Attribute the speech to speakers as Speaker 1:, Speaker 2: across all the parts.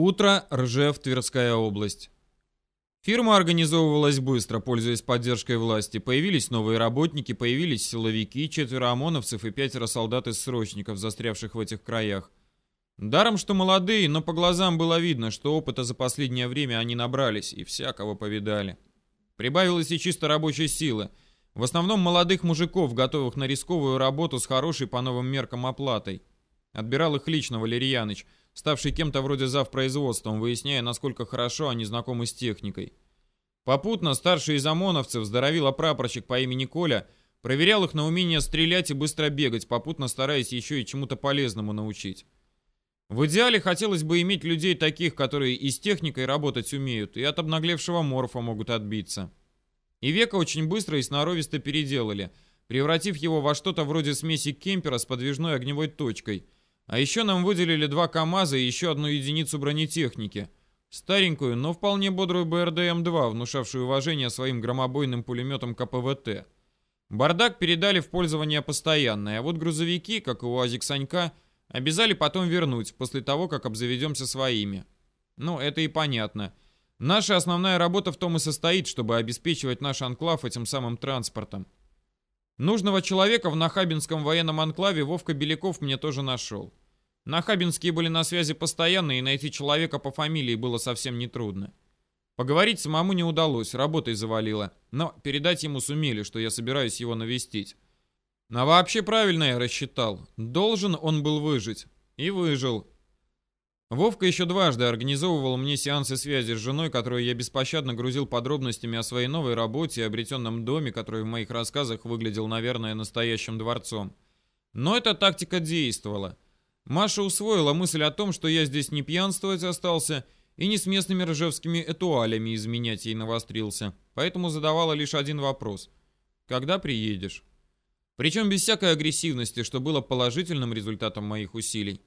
Speaker 1: Утро, Ржев, Тверская область. Фирма организовывалась быстро, пользуясь поддержкой власти. Появились новые работники, появились силовики, четверо ОМОНовцев и пятеро солдат из срочников, застрявших в этих краях. Даром, что молодые, но по глазам было видно, что опыта за последнее время они набрались и всякого повидали. Прибавилось и чисто рабочей силы. В основном молодых мужиков, готовых на рисковую работу с хорошей по новым меркам оплатой. Отбирал их лично Валерьяныч – ставший кем-то вроде завпроизводством, выясняя, насколько хорошо они знакомы с техникой. Попутно старший из ОМОНовцев, здоровила прапорщик по имени Коля, проверял их на умение стрелять и быстро бегать, попутно стараясь еще и чему-то полезному научить. В идеале хотелось бы иметь людей таких, которые и с техникой работать умеют, и от обнаглевшего морфа могут отбиться. И века очень быстро и сноровисто переделали, превратив его во что-то вроде смеси кемпера с подвижной огневой точкой – а еще нам выделили два КАМАЗа и еще одну единицу бронетехники. Старенькую, но вполне бодрую БРДМ-2, внушавшую уважение своим громобойным пулеметом КПВТ. Бардак передали в пользование постоянное, а вот грузовики, как и УАЗик Санька, обязали потом вернуть, после того, как обзаведемся своими. Ну, это и понятно. Наша основная работа в том и состоит, чтобы обеспечивать наш анклав этим самым транспортом. Нужного человека в Нахабинском военном анклаве Вовка Беляков мне тоже нашел. Нахабинские были на связи постоянно, и найти человека по фамилии было совсем нетрудно. Поговорить самому не удалось, работой завалило, но передать ему сумели, что я собираюсь его навестить. А вообще правильно я рассчитал. Должен он был выжить. И выжил. Вовка еще дважды организовывал мне сеансы связи с женой, которую я беспощадно грузил подробностями о своей новой работе и обретенном доме, который в моих рассказах выглядел, наверное, настоящим дворцом. Но эта тактика действовала. Маша усвоила мысль о том, что я здесь не пьянствовать остался и не с местными ржевскими этуалями изменять ей навострился, поэтому задавала лишь один вопрос. «Когда приедешь?» Причем без всякой агрессивности, что было положительным результатом моих усилий.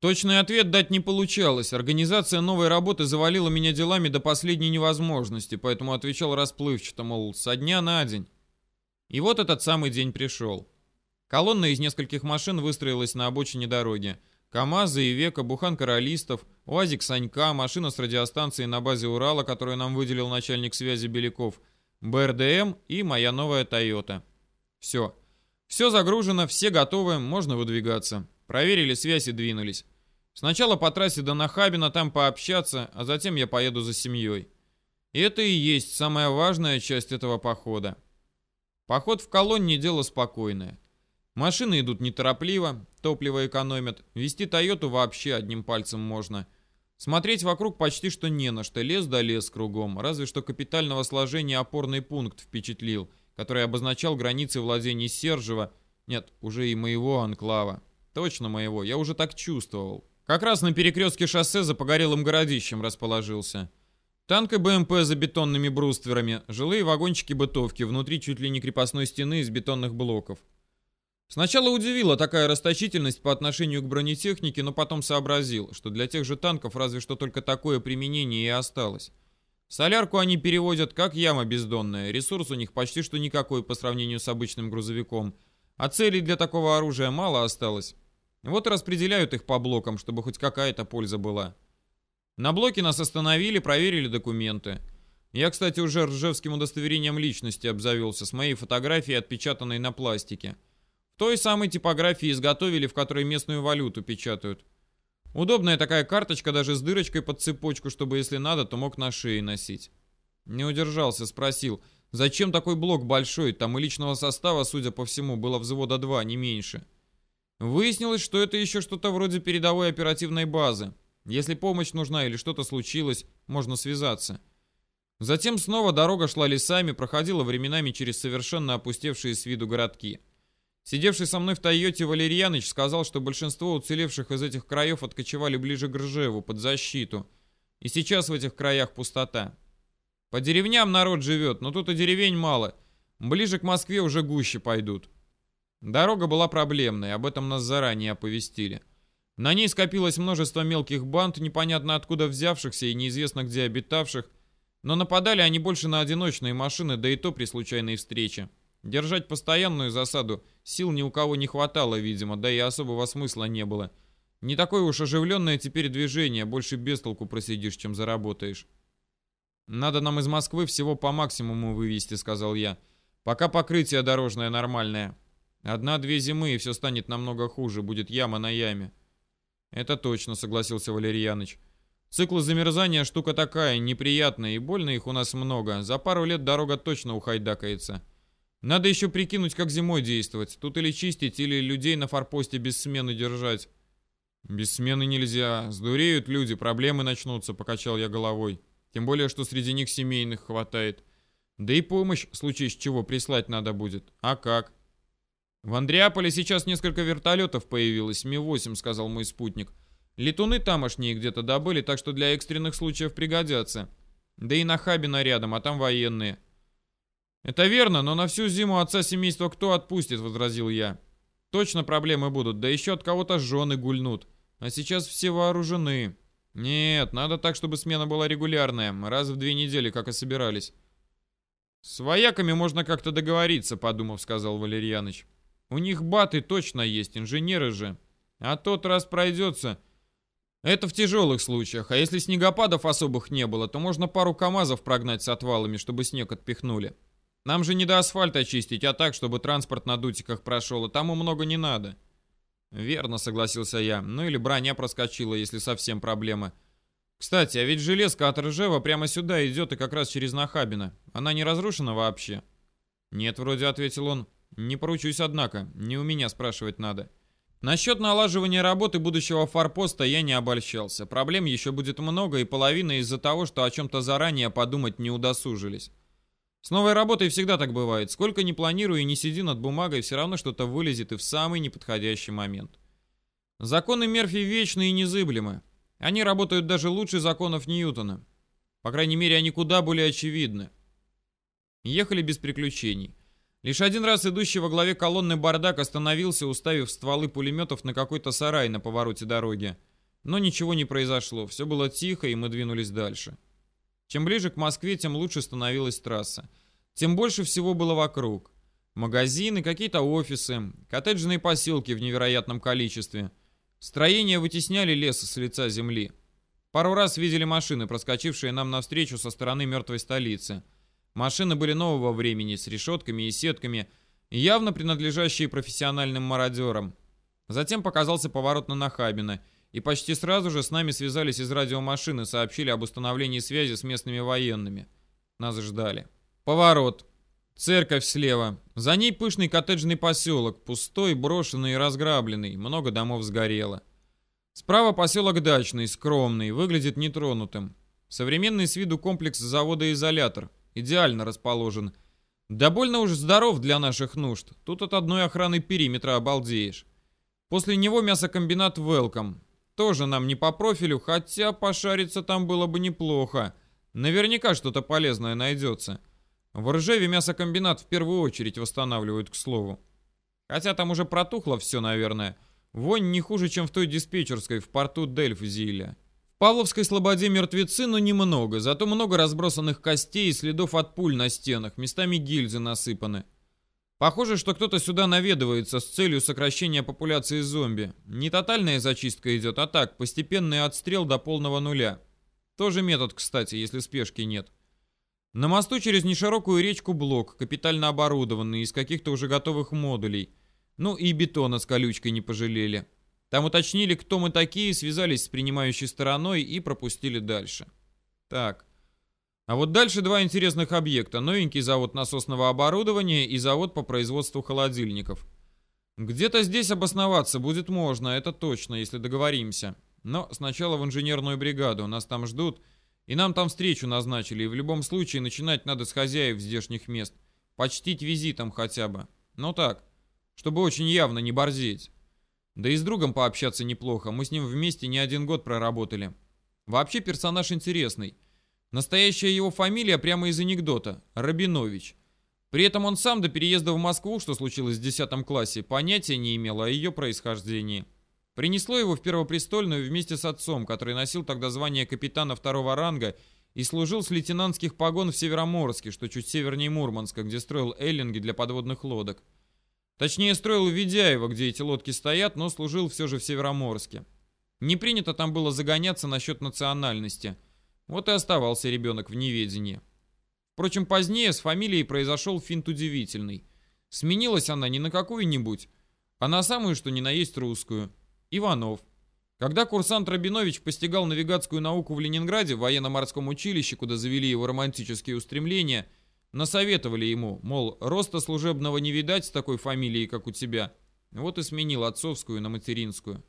Speaker 1: Точный ответ дать не получалось. Организация новой работы завалила меня делами до последней невозможности, поэтому отвечал расплывчато, мол, со дня на день. И вот этот самый день пришел. Колонна из нескольких машин выстроилась на обочине дороги. КАМАЗы и Века, буханка ролистов, УАЗик Санька, машина с радиостанцией на базе Урала, которую нам выделил начальник связи Беляков, БРДМ и моя новая Тойота. Все. Все загружено, все готовы, можно выдвигаться. Проверили связь и двинулись. Сначала по трассе до Нахабина там пообщаться, а затем я поеду за семьей. И это и есть самая важная часть этого похода. Поход в колонне дело спокойное. Машины идут неторопливо, топливо экономят. Вести Тойоту вообще одним пальцем можно. Смотреть вокруг почти что не на что, лес да лес кругом. Разве что капитального сложения опорный пункт впечатлил, который обозначал границы владений Сержева, нет, уже и моего анклава. Точно моего, я уже так чувствовал. Как раз на перекрестке шоссе за погорелым городищем расположился. Танк и БМП за бетонными брустверами, жилые вагончики бытовки, внутри чуть ли не крепостной стены из бетонных блоков. Сначала удивила такая расточительность по отношению к бронетехнике, но потом сообразил, что для тех же танков разве что только такое применение и осталось. Солярку они переводят как яма бездонная, ресурс у них почти что никакой по сравнению с обычным грузовиком, а целей для такого оружия мало осталось. Вот и распределяют их по блокам, чтобы хоть какая-то польза была. На блоке нас остановили, проверили документы. Я, кстати, уже ржевским удостоверением личности обзавелся с моей фотографией, отпечатанной на пластике. В той самой типографии изготовили, в которой местную валюту печатают. Удобная такая карточка, даже с дырочкой под цепочку, чтобы, если надо, то мог на шее носить. Не удержался, спросил, зачем такой блок большой, там и личного состава, судя по всему, было взвода два, не меньше. — Выяснилось, что это еще что-то вроде передовой оперативной базы. Если помощь нужна или что-то случилось, можно связаться. Затем снова дорога шла лесами, проходила временами через совершенно опустевшие с виду городки. Сидевший со мной в Тойоте Валерьяныч сказал, что большинство уцелевших из этих краев откочевали ближе к Ржеву, под защиту. И сейчас в этих краях пустота. По деревням народ живет, но тут и деревень мало. Ближе к Москве уже гуще пойдут. Дорога была проблемной, об этом нас заранее оповестили. На ней скопилось множество мелких банд, непонятно откуда взявшихся и неизвестно где обитавших, но нападали они больше на одиночные машины, да и то при случайной встрече. Держать постоянную засаду сил ни у кого не хватало, видимо, да и особого смысла не было. Не такое уж оживленное теперь движение, больше без толку просидишь, чем заработаешь. «Надо нам из Москвы всего по максимуму вывести», — сказал я. «Пока покрытие дорожное нормальное. Одна-две зимы, и все станет намного хуже, будет яма на яме». «Это точно», — согласился Валерьяныч. «Циклы замерзания штука такая, неприятная, и больно их у нас много. За пару лет дорога точно ухайдакается. Надо еще прикинуть, как зимой действовать. Тут или чистить, или людей на форпосте без смены держать». «Без смены нельзя. Сдуреют люди, проблемы начнутся», — покачал я головой. Тем более, что среди них семейных хватает. Да и помощь, в случае с чего, прислать надо будет. А как? В Андреаполе сейчас несколько вертолетов появилось, Ми-8, сказал мой спутник. Летуны тамошние где-то добыли, так что для экстренных случаев пригодятся. Да и на Хабина рядом, а там военные. Это верно, но на всю зиму отца семейства кто отпустит, возразил я. Точно проблемы будут, да еще от кого-то жены гульнут. А сейчас все вооружены. «Нет, надо так, чтобы смена была регулярная, раз в две недели, как и собирались». «С вояками можно как-то договориться», — подумав, сказал Валерьяныч. «У них баты точно есть, инженеры же. А тот раз пройдется...» «Это в тяжелых случаях, а если снегопадов особых не было, то можно пару КАМАЗов прогнать с отвалами, чтобы снег отпихнули. Нам же не до асфальта чистить, а так, чтобы транспорт на дутиках прошел, и тому много не надо». «Верно», — согласился я. «Ну или броня проскочила, если совсем проблема. Кстати, а ведь железка от Ржева прямо сюда идет и как раз через Нахабино. Она не разрушена вообще?» «Нет, вроде», — ответил он. «Не поручусь, однако. Не у меня спрашивать надо». Насчет налаживания работы будущего форпоста я не обольщался. Проблем еще будет много, и половина из-за того, что о чем-то заранее подумать не удосужились. С новой работой всегда так бывает. Сколько ни планирую и не сиди над бумагой, все равно что-то вылезет и в самый неподходящий момент. Законы Мерфи вечны и незыблемы. Они работают даже лучше законов Ньютона. По крайней мере, они куда более очевидны. Ехали без приключений. Лишь один раз идущий во главе колонны бардак остановился, уставив стволы пулеметов на какой-то сарай на повороте дороги. Но ничего не произошло, все было тихо, и мы двинулись дальше. Чем ближе к Москве, тем лучше становилась трасса. Тем больше всего было вокруг. Магазины, какие-то офисы, коттеджные поселки в невероятном количестве. Строения вытесняли лес с лица земли. Пару раз видели машины, проскочившие нам навстречу со стороны мертвой столицы. Машины были нового времени, с решетками и сетками, явно принадлежащие профессиональным мародерам. Затем показался поворот на Нахабино – и почти сразу же с нами связались из радиомашины, сообщили об установлении связи с местными военными. Нас ждали. Поворот. Церковь слева. За ней пышный коттеджный поселок, пустой, брошенный и разграбленный. Много домов сгорело. Справа поселок дачный, скромный, выглядит нетронутым. Современный с виду комплекс завода-изолятор. Идеально расположен. Да уж здоров для наших нужд. Тут от одной охраны периметра обалдеешь. После него мясокомбинат «Велком». Тоже нам не по профилю, хотя пошариться там было бы неплохо. Наверняка что-то полезное найдется. В Ржеве мясокомбинат в первую очередь восстанавливают, к слову. Хотя там уже протухло все, наверное. Вонь не хуже, чем в той диспетчерской в порту Дельф-Зиля. Павловской слободе мертвецы, но немного, зато много разбросанных костей и следов от пуль на стенах, местами гильзы насыпаны. Похоже, что кто-то сюда наведывается с целью сокращения популяции зомби. Не тотальная зачистка идет, а так, постепенный отстрел до полного нуля. Тоже метод, кстати, если спешки нет. На мосту через неширокую речку блок, капитально оборудованный, из каких-то уже готовых модулей. Ну и бетона с колючкой не пожалели. Там уточнили, кто мы такие, связались с принимающей стороной и пропустили дальше. Так, а вот дальше два интересных объекта. Новенький завод насосного оборудования и завод по производству холодильников. Где-то здесь обосноваться будет можно, это точно, если договоримся. Но сначала в инженерную бригаду, нас там ждут, и нам там встречу назначили, и в любом случае начинать надо с хозяев здешних мест. Почтить визитом хотя бы. Ну так, чтобы очень явно не борзеть. Да и с другом пообщаться неплохо, мы с ним вместе не один год проработали. Вообще персонаж интересный. Настоящая его фамилия прямо из анекдота – Рабинович. При этом он сам до переезда в Москву, что случилось в 10 классе, понятия не имел о ее происхождении. Принесло его в Первопрестольную вместе с отцом, который носил тогда звание капитана второго ранга и служил с лейтенантских погон в Североморске, что чуть севернее Мурманска, где строил эллинги для подводных лодок. Точнее, строил в Ведяево, где эти лодки стоят, но служил все же в Североморске. Не принято там было загоняться насчет национальности. Вот и оставался ребенок в неведении. Впрочем, позднее с фамилией произошел финт удивительный. Сменилась она не на какую-нибудь, а на самую, что ни на есть русскую. Иванов. Когда курсант Рабинович постигал навигатскую науку в Ленинграде в военно-морском училище, куда завели его романтические устремления, насоветовали ему, мол, роста служебного не видать с такой фамилией, как у тебя. Вот и сменил отцовскую на материнскую.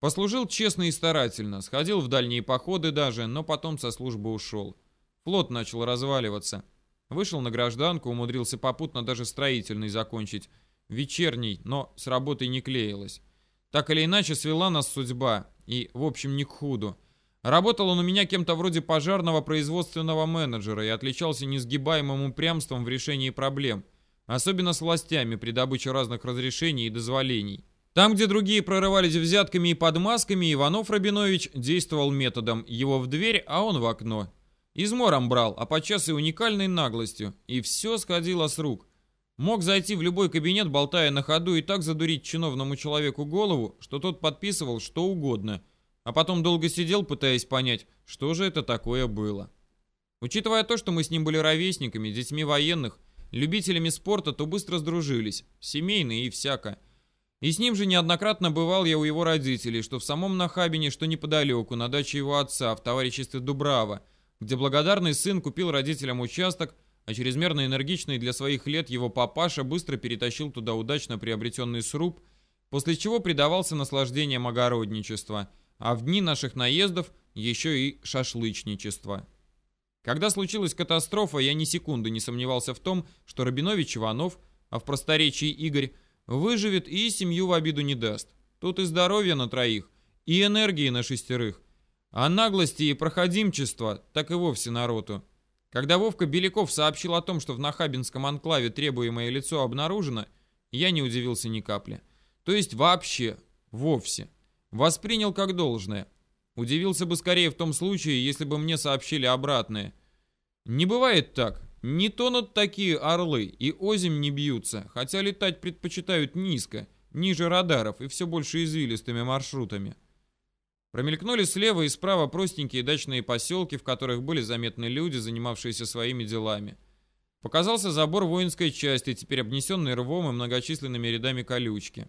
Speaker 1: Послужил честно и старательно, сходил в дальние походы даже, но потом со службы ушел. Флот начал разваливаться. Вышел на гражданку, умудрился попутно даже строительный закончить. Вечерний, но с работой не клеилось. Так или иначе, свела нас судьба. И, в общем, не к худу. Работал он у меня кем-то вроде пожарного производственного менеджера и отличался несгибаемым упрямством в решении проблем. Особенно с властями при добыче разных разрешений и дозволений. Там, где другие прорывались взятками и подмазками, Иванов Рабинович действовал методом «его в дверь, а он в окно». Измором брал, а подчас и уникальной наглостью. И все сходило с рук. Мог зайти в любой кабинет, болтая на ходу, и так задурить чиновному человеку голову, что тот подписывал что угодно, а потом долго сидел, пытаясь понять, что же это такое было. Учитывая то, что мы с ним были ровесниками, детьми военных, любителями спорта, то быстро сдружились, семейные и всяко – и с ним же неоднократно бывал я у его родителей, что в самом Нахабине, что неподалеку, на даче его отца, в товариществе Дубрава, где благодарный сын купил родителям участок, а чрезмерно энергичный для своих лет его папаша быстро перетащил туда удачно приобретенный сруб, после чего предавался наслаждениям огородничества, а в дни наших наездов еще и шашлычничества. Когда случилась катастрофа, я ни секунды не сомневался в том, что Рабинович Иванов, а в просторечии Игорь, Выживет и семью в обиду не даст. Тут и здоровье на троих, и энергии на шестерых. А наглости и проходимчества так и вовсе народу. Когда Вовка Беляков сообщил о том, что в Нахабинском анклаве требуемое лицо обнаружено, я не удивился ни капли. То есть вообще, вовсе. Воспринял как должное. Удивился бы скорее в том случае, если бы мне сообщили обратное. Не бывает так. Не тонут такие орлы и озим не бьются, хотя летать предпочитают низко, ниже радаров и все больше извилистыми маршрутами. Промелькнули слева и справа простенькие дачные поселки, в которых были заметны люди, занимавшиеся своими делами. Показался забор воинской части, теперь обнесенный рвом и многочисленными рядами колючки.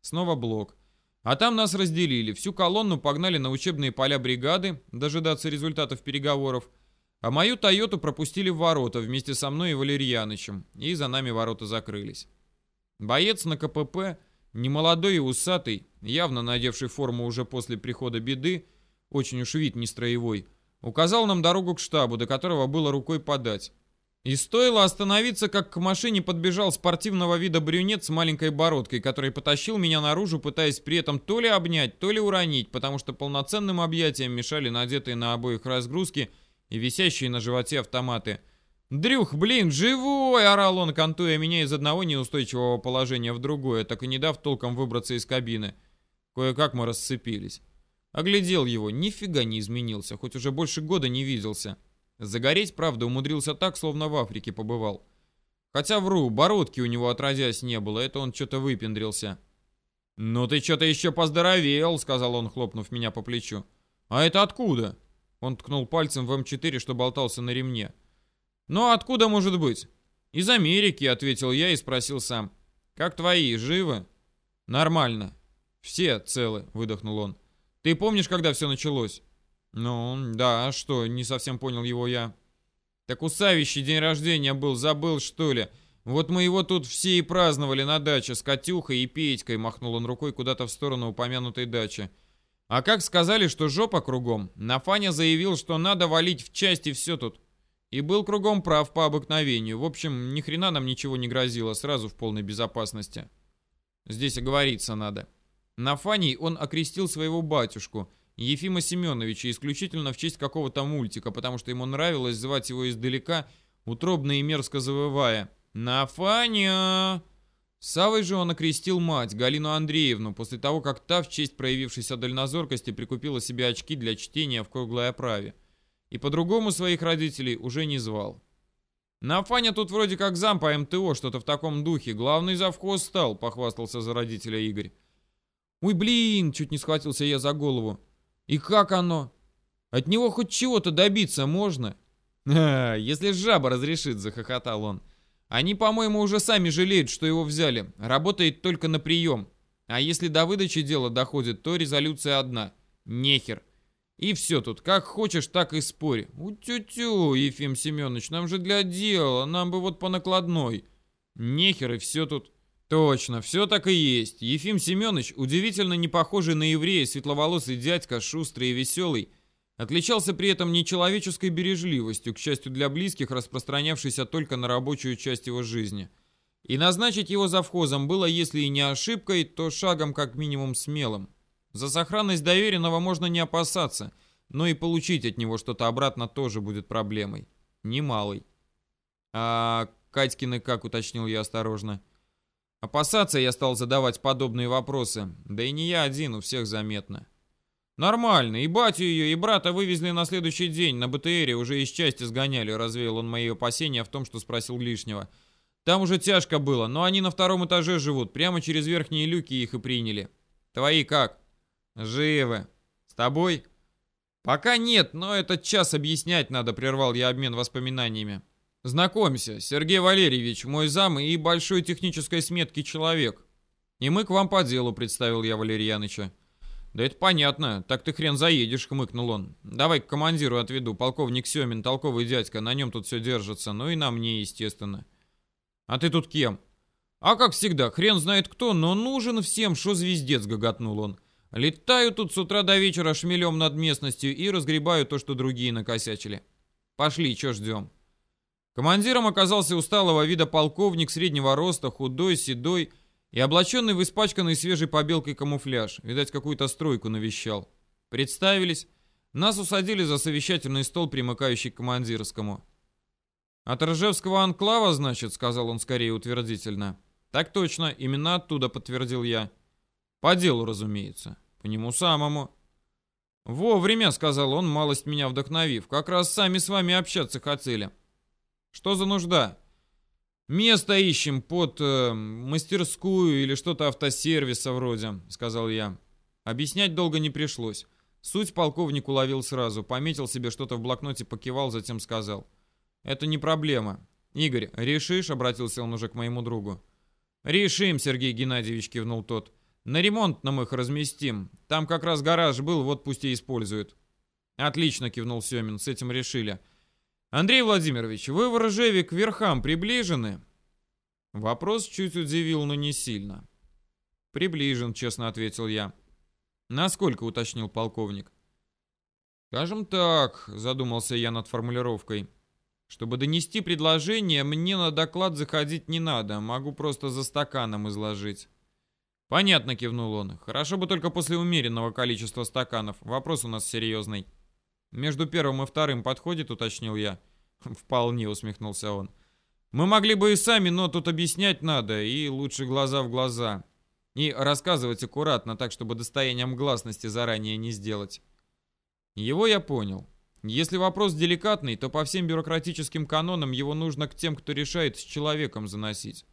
Speaker 1: Снова блок. А там нас разделили, всю колонну погнали на учебные поля бригады, дожидаться результатов переговоров, а мою Тойоту пропустили в ворота вместе со мной и Валерьянычем, и за нами ворота закрылись. Боец на КПП, немолодой и усатый, явно надевший форму уже после прихода беды, очень уж вид не строевой, указал нам дорогу к штабу, до которого было рукой подать. И стоило остановиться, как к машине подбежал спортивного вида брюнет с маленькой бородкой, который потащил меня наружу, пытаясь при этом то ли обнять, то ли уронить, потому что полноценным объятиям мешали надетые на обоих разгрузки – и висящие на животе автоматы. «Дрюх, блин, живой!» — орал он, кантуя меня из одного неустойчивого положения в другое, так и не дав толком выбраться из кабины. Кое-как мы расцепились. Оглядел его, нифига не изменился, хоть уже больше года не виделся. Загореть, правда, умудрился так, словно в Африке побывал. Хотя вру, бородки у него отродясь не было, это он что-то выпендрился. «Ну ты что-то еще поздоровел», — сказал он, хлопнув меня по плечу. «А это откуда?» Он ткнул пальцем в М4, что болтался на ремне. «Ну, откуда может быть?» «Из Америки», — ответил я и спросил сам. «Как твои, живы?» «Нормально. Все целы», — выдохнул он. «Ты помнишь, когда все началось?» «Ну, да, а что, не совсем понял его я». «Так у Савищи день рождения был, забыл, что ли? Вот мы его тут все и праздновали на даче с Катюхой и Петькой», — махнул он рукой куда-то в сторону упомянутой дачи. А как сказали, что жопа кругом, Нафаня заявил, что надо валить в части все тут. И был кругом прав по обыкновению. В общем, ни хрена нам ничего не грозило, сразу в полной безопасности. Здесь оговориться надо. Нафаний он окрестил своего батюшку, Ефима Семеновича, исключительно в честь какого-то мультика, потому что ему нравилось звать его издалека, утробно и мерзко завывая. «Нафаня!» Савой же он окрестил мать, Галину Андреевну, после того, как та в честь проявившейся дальнозоркости прикупила себе очки для чтения в круглой оправе. И по-другому своих родителей уже не звал. На Фаня тут вроде как зам по МТО, что-то в таком духе. Главный завхоз стал, похвастался за родителя Игорь. «Ой, блин!» — чуть не схватился я за голову. «И как оно? От него хоть чего-то добиться можно?» «А, если жаба разрешит», — захохотал он. «Они, по-моему, уже сами жалеют, что его взяли. Работает только на прием. А если до выдачи дела доходит, то резолюция одна. Нехер. И все тут, как хочешь, так и спорь. У-тю-тю, Ефим Семенович, нам же для дела, нам бы вот по накладной. Нехер и все тут. Точно, все так и есть. Ефим Семенович, удивительно не похожий на еврея, светловолосый дядька, шустрый и веселый, отличался при этом нечеловеческой бережливостью, к счастью для близких, распространявшейся только на рабочую часть его жизни. И назначить его завхозом было, если и не ошибкой, то шагом как минимум смелым. За сохранность доверенного можно не опасаться, но и получить от него что-то обратно тоже будет проблемой. Немалой. А Катькины как, уточнил я осторожно. Опасаться я стал задавать подобные вопросы. Да и не я один, у всех заметно. Нормально, и батю ее, и брата вывезли на следующий день, на БТРе уже из части сгоняли, развеял он мои опасения в том, что спросил лишнего. Там уже тяжко было, но они на втором этаже живут, прямо через верхние люки их и приняли. Твои как? Живы. С тобой? Пока нет, но этот час объяснять надо, прервал я обмен воспоминаниями. Знакомься, Сергей Валерьевич, мой зам и большой технической сметки человек. И мы к вам по делу, представил я Валерьяныча. Да это понятно, так ты хрен заедешь, хмыкнул он. Давай к командиру отведу, полковник Семин, толковый дядька, на нем тут все держится, ну и на мне, естественно. А ты тут кем? А как всегда, хрен знает кто, но нужен всем, что звездец, гоготнул он. Летаю тут с утра до вечера шмелем над местностью и разгребаю то, что другие накосячили. Пошли, чё ждем? Командиром оказался усталого вида полковник среднего роста, худой, седой и облаченный в испачканный свежей побелкой камуфляж. Видать, какую-то стройку навещал. Представились. Нас усадили за совещательный стол, примыкающий к командирскому. «От Ржевского анклава, значит?» — сказал он скорее утвердительно. «Так точно, именно оттуда», — подтвердил я. «По делу, разумеется. По нему самому». «Вовремя», — сказал он, малость меня вдохновив. «Как раз сами с вами общаться хотели». «Что за нужда?» «Место ищем под э, мастерскую или что-то автосервиса вроде», — сказал я. Объяснять долго не пришлось. Суть полковник уловил сразу, пометил себе что-то в блокноте, покивал, затем сказал. «Это не проблема. Игорь, решишь?» — обратился он уже к моему другу. «Решим», — Сергей Геннадьевич кивнул тот. На ремонт нам их разместим. Там как раз гараж был, вот пусть и используют. Отлично, кивнул Семин, с этим решили. Андрей Владимирович, вы в Ржеве к верхам приближены? Вопрос чуть удивил, но не сильно. Приближен, честно ответил я. Насколько, уточнил полковник. Скажем так, задумался я над формулировкой. Чтобы донести предложение, мне на доклад заходить не надо, могу просто за стаканом изложить. «Понятно», — кивнул он. «Хорошо бы только после умеренного количества стаканов. Вопрос у нас серьезный». «Между первым и вторым подходит», — уточнил я. «Вполне», — усмехнулся он. «Мы могли бы и сами, но тут объяснять надо, и лучше глаза в глаза. И рассказывать аккуратно, так, чтобы достоянием гласности заранее не сделать». Его я понял. Если вопрос деликатный, то по всем бюрократическим канонам его нужно к тем, кто решает, с человеком заносить.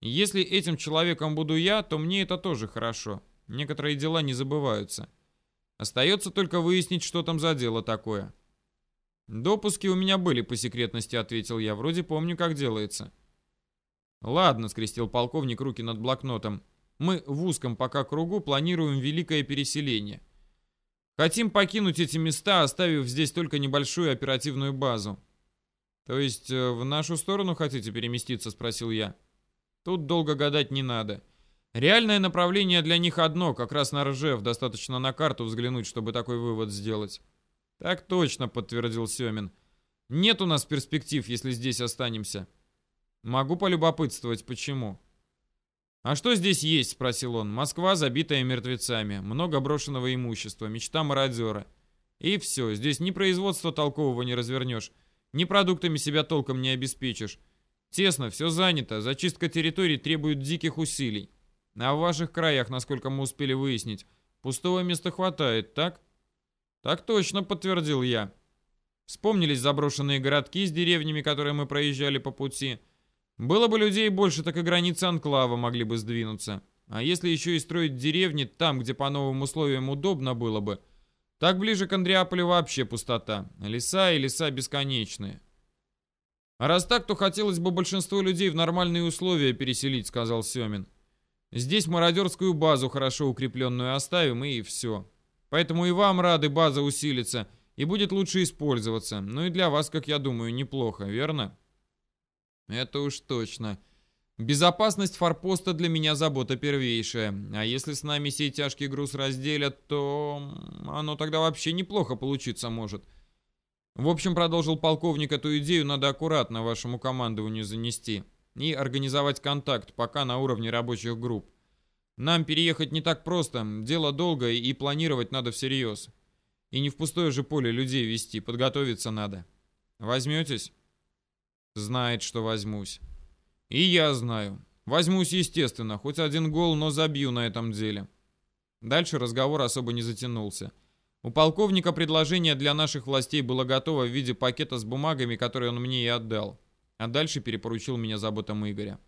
Speaker 1: Если этим человеком буду я, то мне это тоже хорошо. Некоторые дела не забываются. Остается только выяснить, что там за дело такое. «Допуски у меня были по секретности», — ответил я. «Вроде помню, как делается». «Ладно», — скрестил полковник руки над блокнотом. «Мы в узком пока кругу планируем великое переселение. Хотим покинуть эти места, оставив здесь только небольшую оперативную базу». «То есть э, в нашу сторону хотите переместиться?» — спросил я. Тут долго гадать не надо. Реальное направление для них одно, как раз на Ржев, достаточно на карту взглянуть, чтобы такой вывод сделать. Так точно, подтвердил Семин. Нет у нас перспектив, если здесь останемся. Могу полюбопытствовать, почему. «А что здесь есть?» — спросил он. «Москва, забитая мертвецами. Много брошенного имущества. Мечта мародера. И все. Здесь ни производства толкового не развернешь, ни продуктами себя толком не обеспечишь. Тесно, все занято, зачистка территорий требует диких усилий. А в ваших краях, насколько мы успели выяснить, пустого места хватает, так? Так точно, подтвердил я. Вспомнились заброшенные городки с деревнями, которые мы проезжали по пути. Было бы людей больше, так и границы анклава могли бы сдвинуться. А если еще и строить деревни там, где по новым условиям удобно было бы, так ближе к Андреаполю вообще пустота. Леса и леса бесконечные. А раз так, то хотелось бы большинство людей в нормальные условия переселить, сказал Семин. Здесь мародерскую базу хорошо укрепленную оставим и все. Поэтому и вам рады база усилится и будет лучше использоваться. Ну и для вас, как я думаю, неплохо, верно? Это уж точно. Безопасность форпоста для меня забота первейшая. А если с нами сей тяжкий груз разделят, то оно тогда вообще неплохо получиться может. В общем, продолжил полковник, эту идею надо аккуратно вашему командованию занести и организовать контакт, пока на уровне рабочих групп. Нам переехать не так просто, дело долгое и планировать надо всерьез. И не в пустое же поле людей вести, подготовиться надо. Возьметесь? Знает, что возьмусь. И я знаю. Возьмусь, естественно, хоть один гол, но забью на этом деле. Дальше разговор особо не затянулся. У полковника предложение для наших властей было готово в виде пакета с бумагами, которые он мне и отдал. А дальше перепоручил меня заботам Игоря.